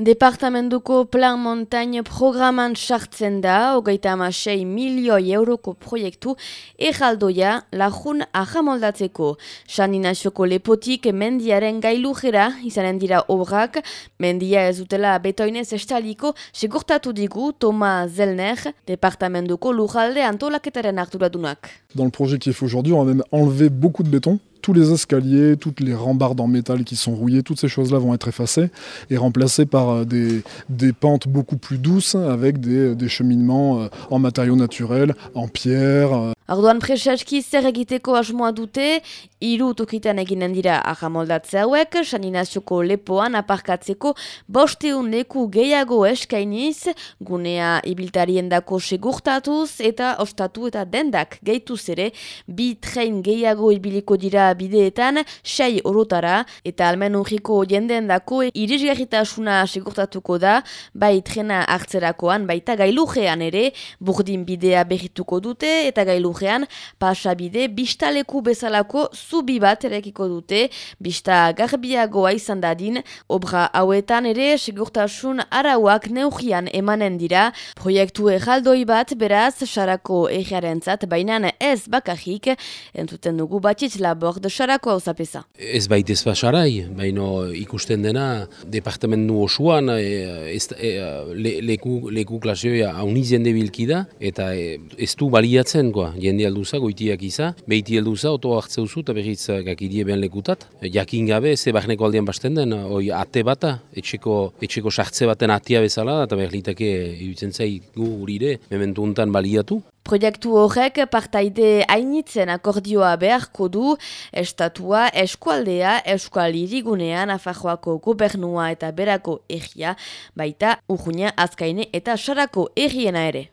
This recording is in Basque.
Departamentuko Plan Montagne programan sartzen da, hogeita amasei milioi euroko proiektu, erraldoia lajun ahamoldatzeko. Saninazioko lepotik mendiaren gailujera izanen dira obrak, mendia ez dutela betoinez estaliko, segurtatu digu Toma Zelner, Departamentuko lujalde antolaketaren arduradunak. Dans le projet qui est aujourd'hui, on va même enlever beaucoup de béton tous les escaliers, toutes les rambardes en métal qui sont rouillées, toutes ces choses-là vont être effacées et remplacées par euh, des, pentes beaucoup plus douces avec des, cheminements euh, en matériaux naturels, en pierre. Orduan preseski zer egiteko asmoa dute, hiru tokitan eginen dira ahamoldatze hauek, saninazioko lepoan aparkatzeko bosteun leku gehiago eskainiz, gunea ibiltarien dako segurtatuz eta ostatu eta dendak gehituz ere, bi tren gehiago ibiliko dira bideetan, sei orotara, eta almen urriko jendeen dako irisgarritasuna segurtatuko da, bai trena hartzerakoan, baita gailujean ere, burdin bidea berrituko dute, eta gailujean pasabide bistaleku bezalako zubi bat erekiko dute, bista garbiagoa izan dadin, obra hauetan ere segurtasun arauak neugian emanen dira, proiektu erraldoi bat beraz, sarako egiarentzat, baina ez bakajik, entuten dugu batitz labor de Sarako hau zapesa. Ez baita ez basarai, baina ikusten dena departamentu osuan e, e, le, leku, leku klasioa hauniz jende bilkida eta e, ez du baliatzen goa, jende alduza, goitiak iza, behiti alduza, oto hartzeu zu eta berriz gakidie ben lekutat. Jakin gabe, ze barneko aldean basten den, oi ate bata, etxeko, etxeko sartze baten atia bezala, eta berritake iruditzen zai gu urire, mementu untan baliatu. Proiektu horrek partaide hainitzen akordioa beharko du, estatua eskualdea eskualirigunean afajoako gobernua eta berako egia, baita urgunia azkaine eta sarako egiena ere.